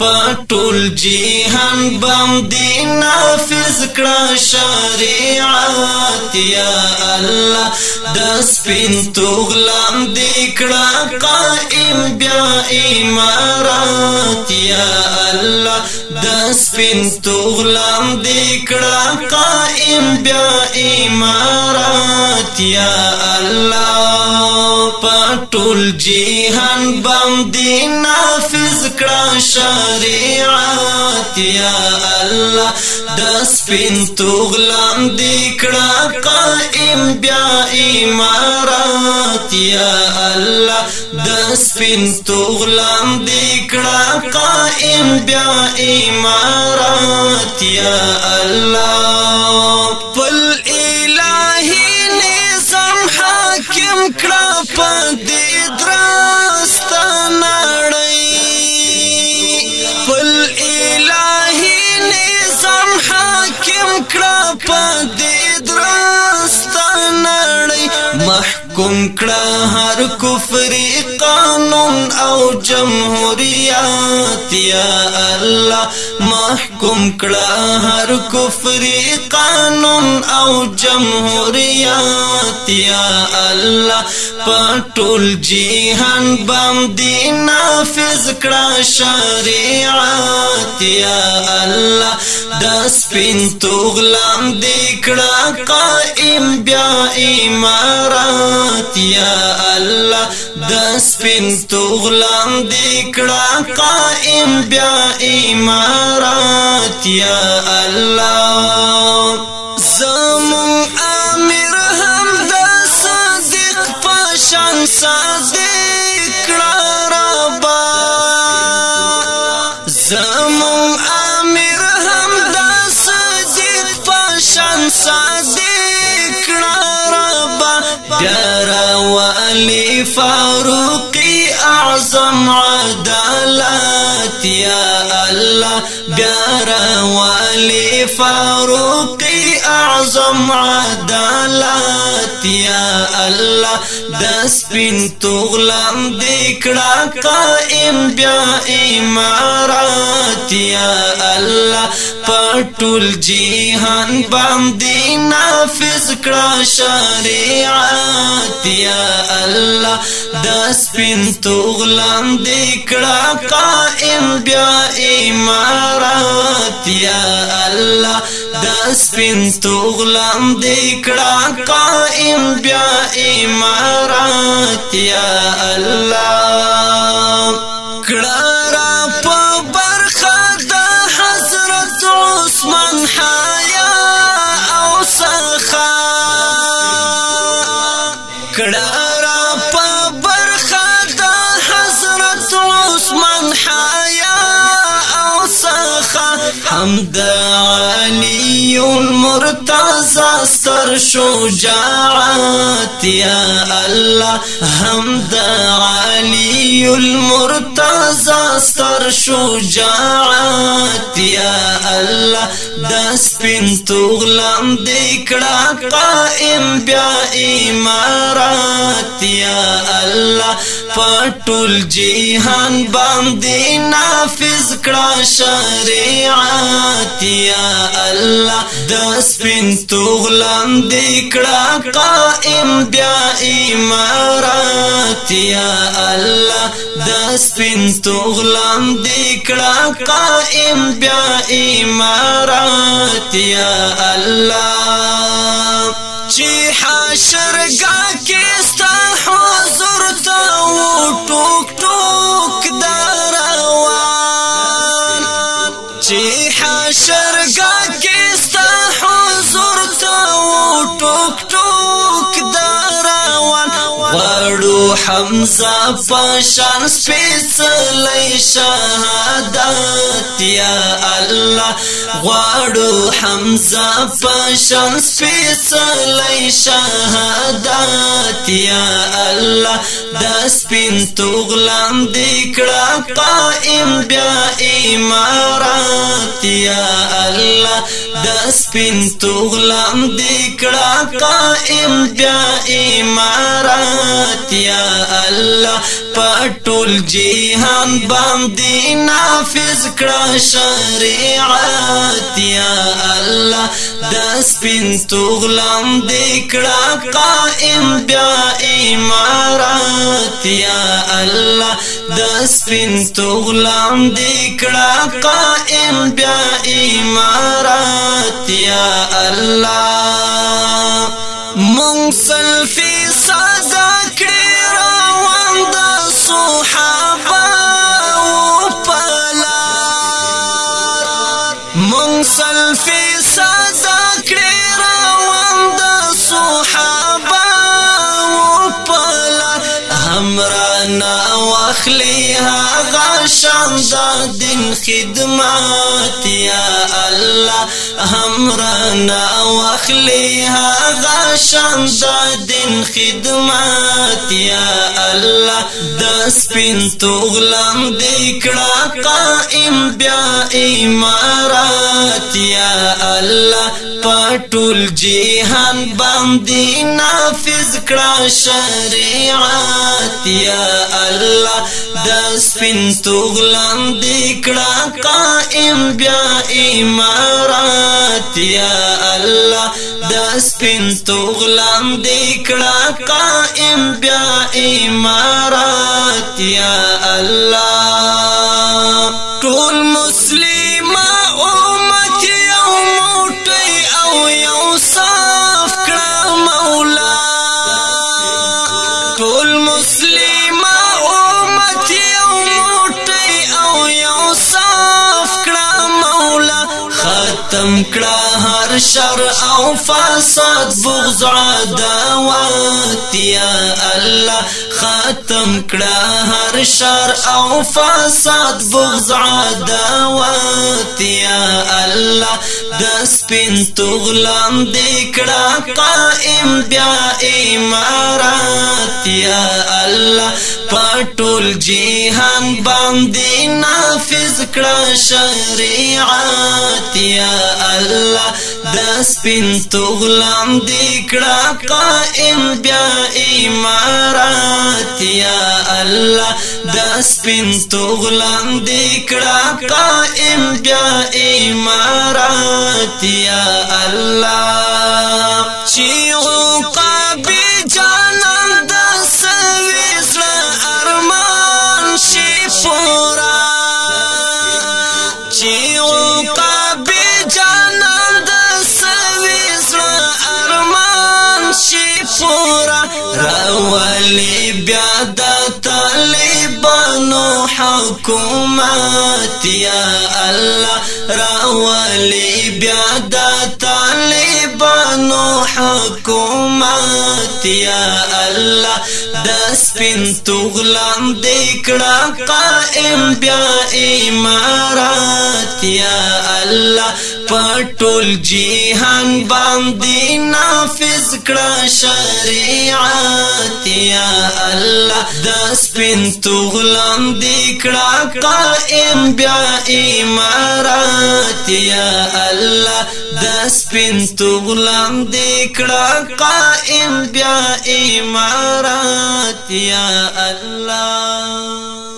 پټول جهان بم دی نافذ کړه شریعت یا الله د سپین توغلم دی کړه قائم بیا امارات یا الله د سپین توغلم دی کړه قائم بیا امارات یا الله پټول جهان بم دی نافذ کړه شریعت یا الله د سپین تغلم دکړه قائم بیا امارات یا الله د سپین تغلم دکړه قائم بیا امارات یا الله په دې درسته نړۍ محکوم حکم کړه هر کفر قانون او جمهوریت یا الله محکم کړه هر کفر قانون او جمهوریت یا الله پټول جهان باندې نافذ کړه شریعت یا الله د سپین توغلام دې کړه قائم بیا امارات رحمت یا الله د سپین تو غلام قائم بیا امارات یا الله زمون امیر هم د صادق پشان صادق رابا زمون امیر هم د صادق پشان صادق وألي فاروقي أعظم عدالات يا الله قارا والي فاروقي اعظم عدالات يا الله دس بن تغلم ديكرا قائم بيا امارات يا الله پټول جهان باندې نافذ ذكرى شریعت یا الله دس بن تغلم ديكرا قائم بیا امارات یا الله دا سپین تو غلام دې کړه قائم بیا امارات یا الله کړه را په حمد علی المرتضى ستر شجاعت یا الله حمد علی المرتضى ستر شجاعت یا الله د سپین تغلم دکړه قائم بیا امارات یا الله پټول جهان باندې نافذ کړه شریعت شفاعت یا الله د سپین تغلم دکړه قائم بیا امارات یا الله د سپین تغلم دکړه قائم بیا امارات یا الله چې حشر ګا ابو حمزه پشان سپیڅلی شهادت یا الله غواړو حمزه پشان سپیڅلی شهادت یا الله د سپین توغلم دکړه قائم بیا امارات یا الله د سپین توغلم دکړه قائم بیا امارات رحمت یا الله پټول جهان باندې نافذ کړه شریعت یا الله د سپین تغلم دې کړه قائم بیا امارات یا الله د سپین تغلم دې کړه قائم بیا امارات یا الله مونږ سلفي سزا کړی روان د صحابه او پلار مونږ سلفي اخلي هذا شان دا خدمات يا الله همرنا واخلي هذا شان دا خدمات يا الله دس بنت تغلم ديكرا قائم بيا امارات يا الله پټول جهان باندې نافذ کړه شریعت یا الله د سپین توغلان دکړه قائم بیا امارات یا الله د سپین توغلان دکړه قائم بیا امارات یا الله ټول مسلم ختم کړه هر شر او فساد بغض عداوت یا الله ختم کړه هر شر او فساد بغض عداوت یا الله د سپین تغلم دکړه قائم بیا امارات یا الله پټول جهان باندې نافذ کړه شریعت یا الله د سپین تغلم دې کړه قائم بیا امارات یا الله د سپین تغلم دې کړه قائم بیا امارات یا الله چې قابل ولي بیا د طالبانو حکومت یا الله را ولي بیا د طالبانو حکومت یا الله د سپین تغلان دکړه قائم بیا امارات یا الله پټول جهان باندې نافذ کړه شریعت یا الله د سپین تغلان دکړه قائم بیا امارات یا الله د سپین تو غلام دې کړه قائم بیا امارات یا الله